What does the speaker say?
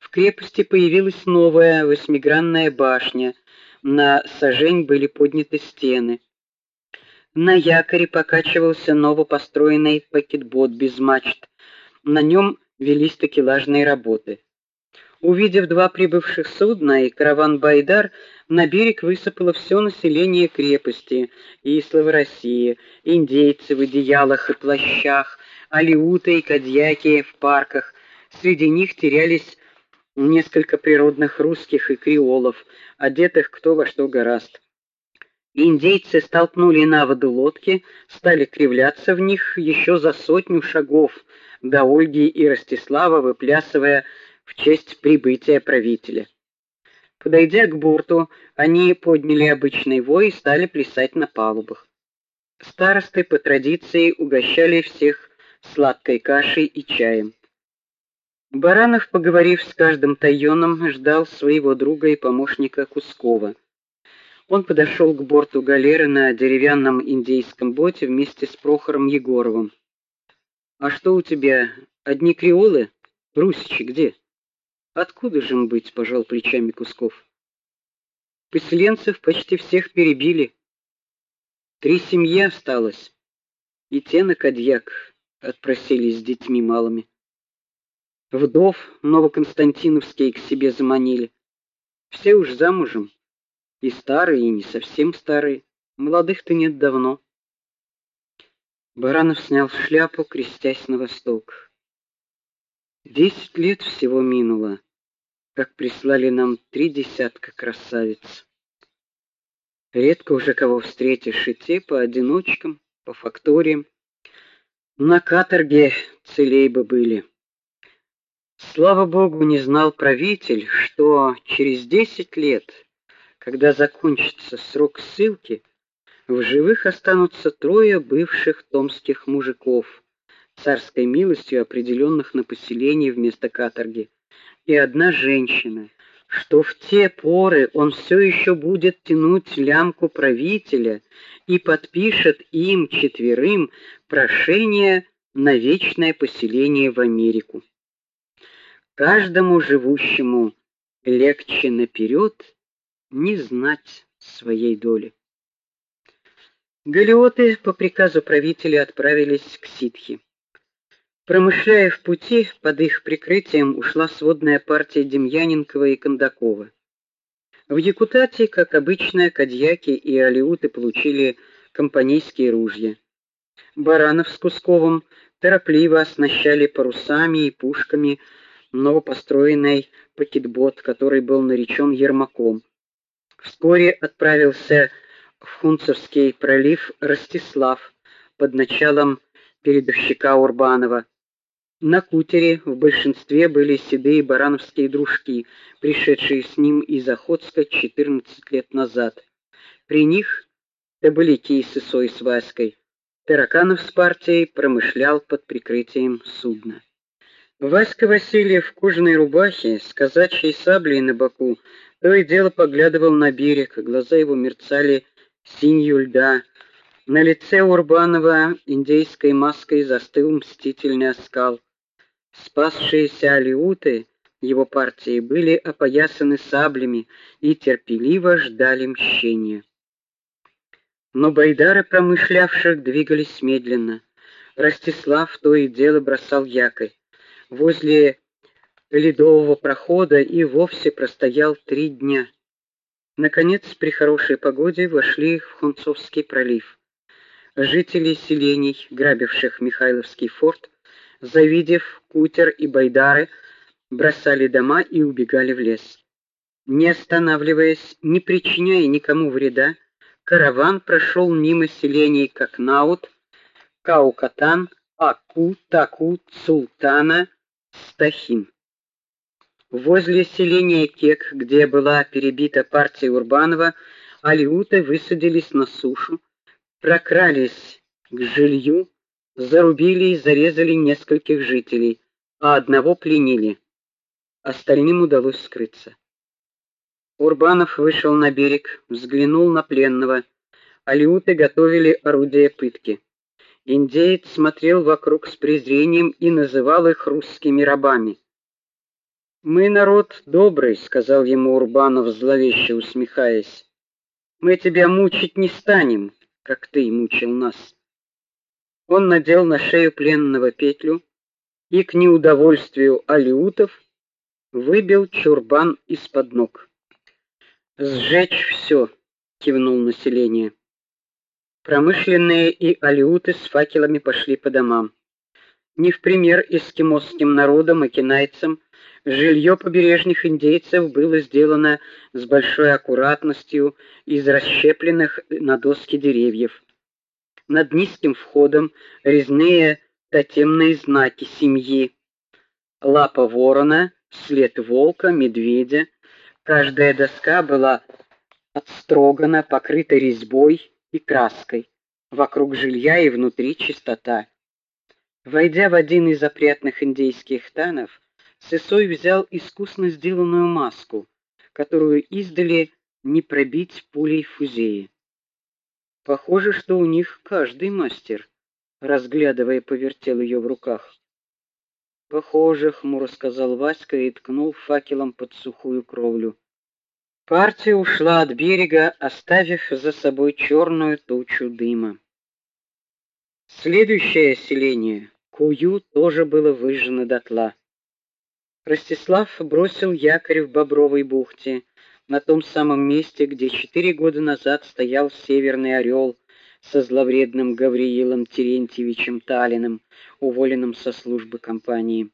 В крепости появилась новая восьмигранная башня. На сажень были подняты стены. На якоре покачивался новопостроенный пакетбот без мачт. На нем велись такелажные работы. Увидев два прибывших судна и караван Байдар, на берег высыпало все население крепости: и России, индейцы в одеялах и плащах, алиуты и кадьяки в парках. Среди них терялись несколько природных русских и креолов, одетых кто во что гораст. Индейцы столкнули на воду лодки, стали кривляться в них еще за сотню шагов до Ольги и Ростислава, выплясывая в честь прибытия правителя. Подойдя к борту, они подняли обычный вой и стали плясать на палубах. Старосты по традиции угощали всех сладкой кашей и чаем. Баранов, поговорив с каждым тайоном, ждал своего друга и помощника Кускова. Он подошел к борту галеры на деревянном индейском боте вместе с Прохором Егоровым. А что у тебя? Одни креолы? Русичи где? Откуда же им быть, пожал плечами Кусков. Поселенцев почти всех перебили. Три семьи осталось, и те на Кадьяк отпросились с детьми малыми. Вдов новоконстантиновские к себе заманили. Все уж замужем, и старые, и не совсем старые. Молодых-то нет давно. Баранов снял шляпу, крестясь на восток. Десять лет всего минуло, как прислали нам три десятка красавиц. Редко уже кого встретишь, и те по одиночкам, по факториям. На каторге целей бы были. Слава богу, не знал правитель, что через десять лет, когда закончится срок ссылки, в живых останутся трое бывших томских мужиков царской милостью определенных на поселение вместо каторги, и одна женщина, что в те поры он все еще будет тянуть лямку правителя и подпишет им четверым прошение на вечное поселение в Америку. Каждому живущему легче наперед не знать своей доли. Галиоты по приказу правителя отправились к ситхи. Промышляя в пути, под их прикрытием ушла сводная партия Демьяненкова и Кондакова. В Якутатии, как обычно, кадьяки и алиуты получили компанейские ружья. Баранов с Кусковым торопливо оснащали парусами и пушками новопостроенный пакетбот, который был наречен Ермаком. Вскоре отправился в Хунцевский пролив Ростислав под началом передовщика Урбанова. На кутере в большинстве были седые барановские дружки, пришедшие с ним из Охотска 14 лет назад. При них Табылики и Сысой с Васькой. Тараканов с партией промышлял под прикрытием судна. Васька Васильев в кожаной рубахе с казачьей саблей на боку то и дело поглядывал на берег, глаза его мерцали синью льда. На лице Урбанова индейской маской застыл мстительный оскал. Спасшиеся алиуты его партии были опоясаны саблями и терпеливо ждали мщения. Но байдары промышлявших двигались медленно. Ростислав то и дело бросал якорь. Возле ледового прохода и вовсе простоял три дня. Наконец, при хорошей погоде вошли в Хунцовский пролив. Жители селений, грабивших Михайловский форт, завидев кутер и байдары, бросали дома и убегали в лес. Не останавливаясь, не причиняя никому вреда, караван прошел мимо селений Какнаут, Каукатан, Аку, Таку, Султана, Стахим. Возле селения Кек, где была перебита партия Урбанова, алиуты высадились на сушу, прокрались к жилью зарубили и зарезали нескольких жителей, а одного пленили. Остальным удалось скрыться. Урбанов вышел на берег, взглянул на пленного. Алиуты готовили орудия пытки. Индеец смотрел вокруг с презрением и называл их русскими рабами. Мы народ добрый, сказал ему Урбанов зловеще усмехаясь. Мы тебя мучить не станем, как ты мучил нас. Он надел на шею пленного петлю и к неудовольствию алиутов выбил чурбан из-под ног. Сжечь все, кивнул население. Промышленные и алиуты с факелами пошли по домам. Не в пример эскимосским народам и кинайцам, жилье побережных индейцев было сделано с большой аккуратностью из расщепленных на доски деревьев. Над низким входом резные тотемные знаки семьи: лапа ворона, след волка, медведя. Каждая доска была отстрогана, покрыта резьбой и краской. Вокруг жилья и внутри чистота. Войдя в один из опрятных индейских танов, Сысой взял искусно сделанную маску, которую издали не пробить пулей фузеи. Похоже, что у них каждый мастер, разглядывая, повертел ее в руках. Похоже, хмуро сказал Васька и ткнул факелом под сухую кровлю. Партия ушла от берега, оставив за собой черную тучу дыма. Следующее селение, Кую, тоже было выжжено дотла. Ростислав бросил якорь в Бобровой бухте, на том самом месте, где четыре года назад стоял Северный Орел со зловредным Гавриилом Терентьевичем Талиным, уволенным со службы компании.